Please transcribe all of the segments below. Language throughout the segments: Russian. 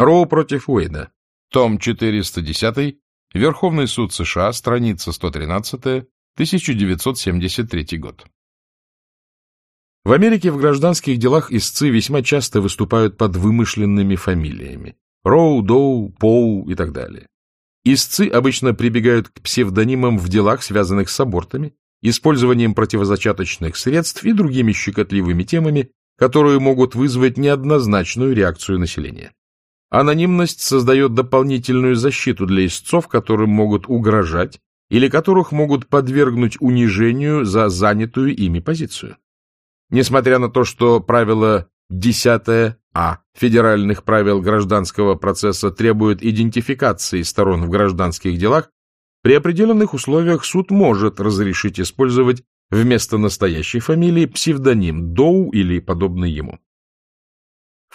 Роу против Уэйда. Том 410. Верховный суд США. Страница 113. 1973 год. В Америке в гражданских делах истцы весьма часто выступают под вымышленными фамилиями. Роу, Доу, Поу и так далее. Истцы обычно прибегают к псевдонимам в делах, связанных с абортами, использованием противозачаточных средств и другими щекотливыми темами, которые могут вызвать неоднозначную реакцию населения. Анонимность создает дополнительную защиту для истцов, которым могут угрожать или которых могут подвергнуть унижению за занятую ими позицию. Несмотря на то, что правило 10 А федеральных правил гражданского процесса требует идентификации сторон в гражданских делах, при определенных условиях суд может разрешить использовать вместо настоящей фамилии псевдоним Доу или подобный ему.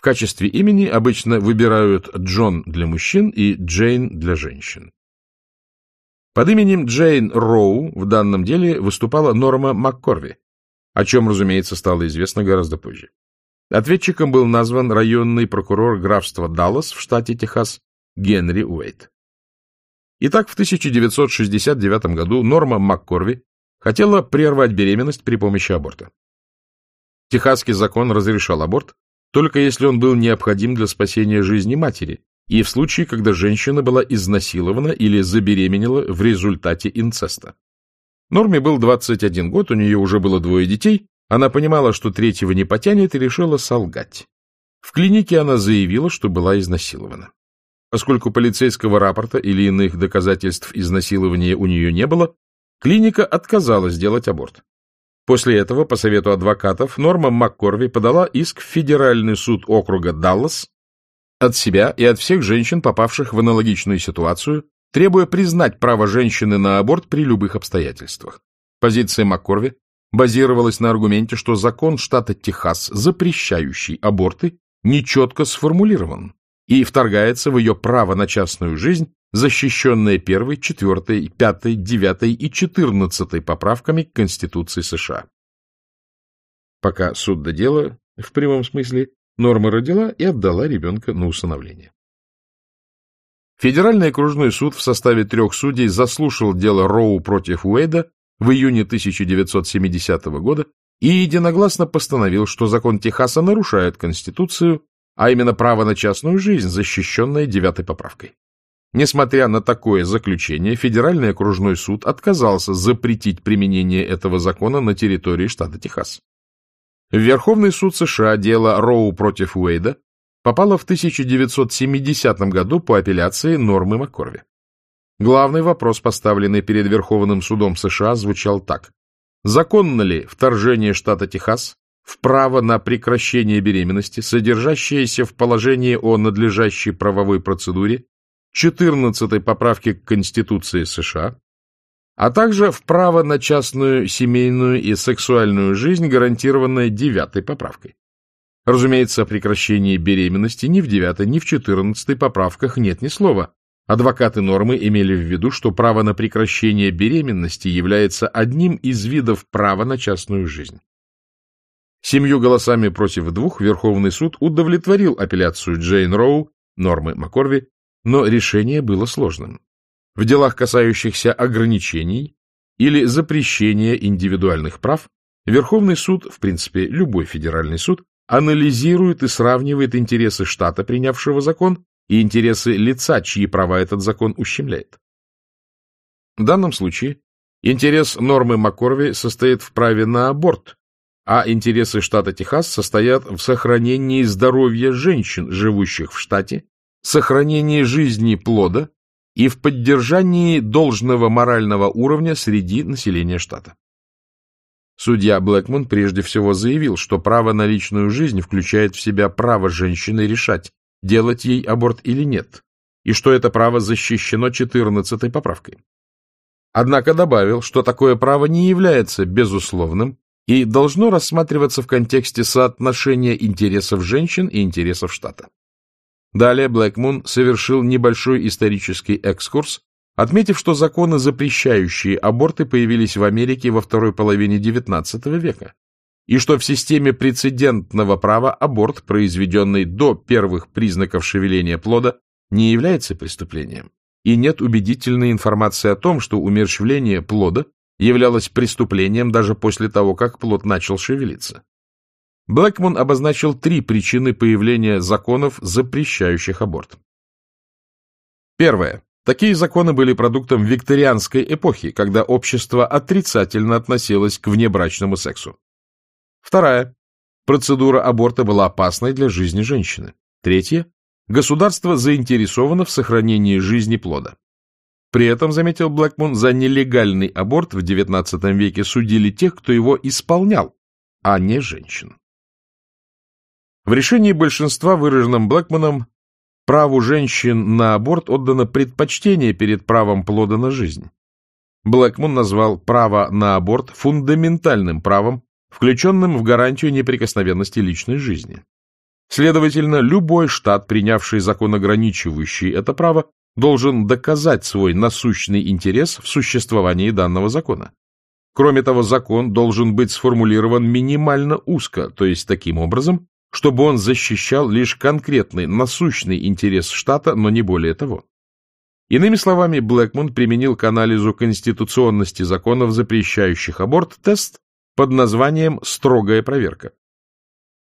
Качестве имени обычно выбирают Джон для мужчин и Джейн для женщин. Под именем Джейн Роу в данном деле выступала Норма МакКорви, о чем, разумеется, стало известно гораздо позже. Ответчиком был назван районный прокурор графства Даллас в штате Техас Генри Уэйт. Итак, в 1969 году Норма МакКорви хотела прервать беременность при помощи аборта. Техасский закон разрешал аборт, только если он был необходим для спасения жизни матери и в случае, когда женщина была изнасилована или забеременела в результате инцеста. Норме был 21 год, у нее уже было двое детей, она понимала, что третьего не потянет, и решила солгать. В клинике она заявила, что была изнасилована. Поскольку полицейского рапорта или иных доказательств изнасилования у нее не было, клиника отказалась делать аборт. После этого, по совету адвокатов, Норма МакКорви подала иск в Федеральный суд округа Даллас от себя и от всех женщин, попавших в аналогичную ситуацию, требуя признать право женщины на аборт при любых обстоятельствах. Позиция МакКорви базировалась на аргументе, что закон штата Техас, запрещающий аборты, нечетко сформулирован и вторгается в ее право на частную жизнь защищенная первой, четвертой, пятой, девятой и четырнадцатой поправками к Конституции США. Пока суд до дела, в прямом смысле, Норма родила и отдала ребенка на усыновление. Федеральный окружной суд в составе трех судей заслушал дело Роу против Уэйда в июне 1970 года и единогласно постановил, что закон Техаса нарушает Конституцию, а именно право на частную жизнь, защищенное девятой поправкой. Несмотря на такое заключение, Федеральный окружной суд отказался запретить применение этого закона на территории штата Техас. В Верховный суд США дело Роу против Уэйда попало в 1970 году по апелляции Нормы Маккорви. Главный вопрос, поставленный перед Верховным судом США, звучал так. Законно ли вторжение штата Техас в право на прекращение беременности, содержащееся в положении о надлежащей правовой процедуре 14 поправки к Конституции США, а также в право на частную семейную и сексуальную жизнь, гарантированное 9 поправкой. Разумеется, о прекращении беременности ни в 9, ни в 14 поправках нет ни слова. Адвокаты нормы имели в виду, что право на прекращение беременности является одним из видов права на частную жизнь. Семью голосами против двух Верховный суд удовлетворил апелляцию Джейн Роу, нормы Маккорви, но решение было сложным. В делах, касающихся ограничений или запрещения индивидуальных прав, Верховный суд, в принципе, любой федеральный суд, анализирует и сравнивает интересы штата, принявшего закон, и интересы лица, чьи права этот закон ущемляет. В данном случае интерес нормы Маккорви состоит в праве на аборт, а интересы штата Техас состоят в сохранении здоровья женщин, живущих в штате, сохранении жизни плода и в поддержании должного морального уровня среди населения штата. Судья Блэкман прежде всего заявил, что право на личную жизнь включает в себя право женщины решать, делать ей аборт или нет, и что это право защищено 14-й поправкой. Однако добавил, что такое право не является безусловным и должно рассматриваться в контексте соотношения интересов женщин и интересов штата. Далее Блэкмун совершил небольшой исторический экскурс, отметив, что законы, запрещающие аборты, появились в Америке во второй половине XIX века. и что в системе прецедентного права аборт, произведенный до первых признаков шевеления плода, не является преступлением, и нет убедительной информации о том, что умерщвление плода являлось преступлением даже после того, как плод начал шевелиться. Блэкман обозначил три причины появления законов, запрещающих аборт. Первое. Такие законы были продуктом викторианской эпохи, когда общество отрицательно относилось к внебрачному сексу. Вторая. Процедура аборта была опасной для жизни женщины. Третье. Государство заинтересовано в сохранении жизни плода. При этом, заметил Блэкмун, за нелегальный аборт в XIX веке судили тех, кто его исполнял, а не женщин. В решении большинства, выраженном Блэкманом, праву женщин на аборт отдано предпочтение перед правом плода на жизнь. Блэкмун назвал право на аборт фундаментальным правом, включенным в гарантию неприкосновенности личной жизни. Следовательно, любой штат, принявший закон, ограничивающий это право, должен доказать свой насущный интерес в существовании данного закона. Кроме того, закон должен быть сформулирован минимально узко, то есть таким образом, чтобы он защищал лишь конкретный насущный интерес штата, но не более того. Иными словами, Блэкман применил к анализу конституционности законов, запрещающих аборт, тест под названием «строгая проверка».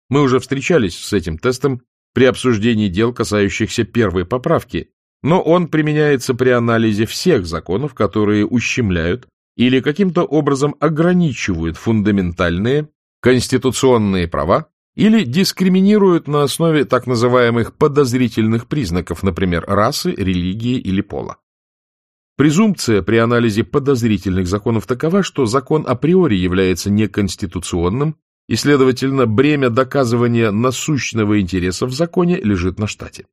Мы уже встречались с этим тестом при обсуждении дел, касающихся первой поправки, но он применяется при анализе всех законов, которые ущемляют или каким-то образом ограничивают фундаментальные конституционные права или дискриминируют на основе так называемых подозрительных признаков, например, расы, религии или пола. Презумпция при анализе подозрительных законов такова, что закон априори является неконституционным, и, следовательно, бремя доказывания насущного интереса в законе лежит на штате.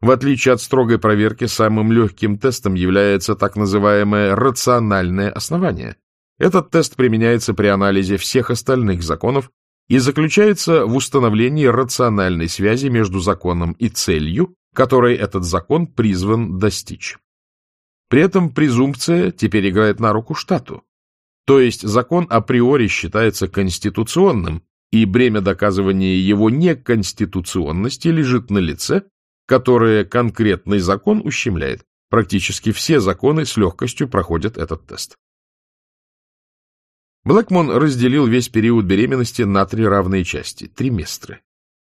В отличие от строгой проверки, самым легким тестом является так называемое рациональное основание. Этот тест применяется при анализе всех остальных законов и заключается в установлении рациональной связи между законом и целью, которой этот закон призван достичь. При этом презумпция теперь играет на руку штату. То есть закон априори считается конституционным, и бремя доказывания его неконституционности лежит на лице, которое конкретный закон ущемляет. Практически все законы с легкостью проходят этот тест. Блэкмон разделил весь период беременности на три равные части – триместры.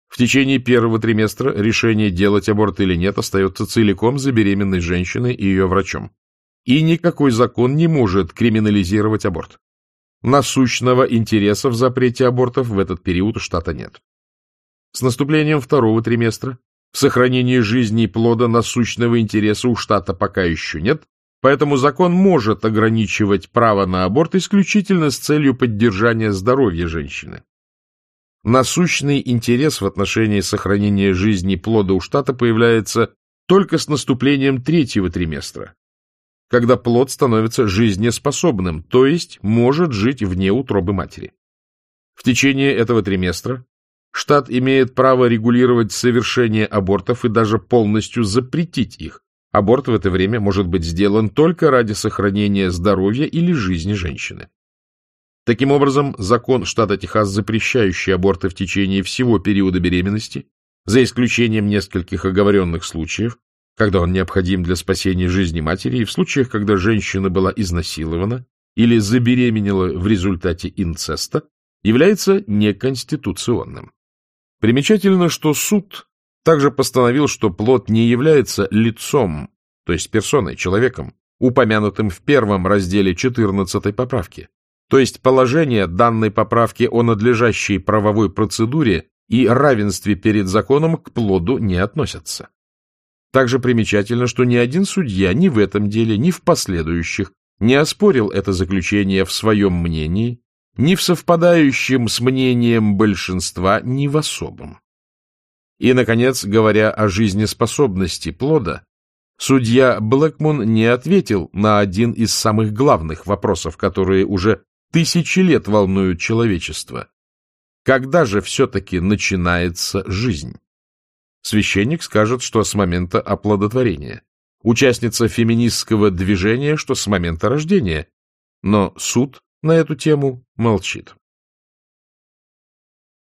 В течение первого триместра решение делать аборт или нет остается целиком за беременной женщиной и ее врачом. И никакой закон не может криминализировать аборт. Насущного интереса в запрете абортов в этот период у штата нет. С наступлением второго триместра в сохранении жизни и плода насущного интереса у штата пока еще нет, поэтому закон может ограничивать право на аборт исключительно с целью поддержания здоровья женщины. Насущный интерес в отношении сохранения жизни плода у штата появляется только с наступлением третьего триместра, когда плод становится жизнеспособным, то есть может жить вне утробы матери. В течение этого триместра штат имеет право регулировать совершение абортов и даже полностью запретить их. Аборт в это время может быть сделан только ради сохранения здоровья или жизни женщины. Таким образом, закон штата Техас, запрещающий аборты в течение всего периода беременности, за исключением нескольких оговоренных случаев, когда он необходим для спасения жизни матери, и в случаях, когда женщина была изнасилована или забеременела в результате инцеста, является неконституционным. Примечательно, что суд также постановил, что плод не является лицом, то есть персоной, человеком, упомянутым в первом разделе 14 поправки, то есть положение данной поправки о надлежащей правовой процедуре и равенстве перед законом к плоду не относятся. Также примечательно, что ни один судья ни в этом деле, ни в последующих не оспорил это заключение в своем мнении ни в совпадающем с мнением большинства, ни в особом. И, наконец, говоря о жизнеспособности плода, судья Блэкмун не ответил на один из самых главных вопросов, которые уже тысячи лет волнуют человечество. Когда же все-таки начинается жизнь? Священник скажет, что с момента оплодотворения. Участница феминистского движения, что с момента рождения. Но суд на эту тему молчит.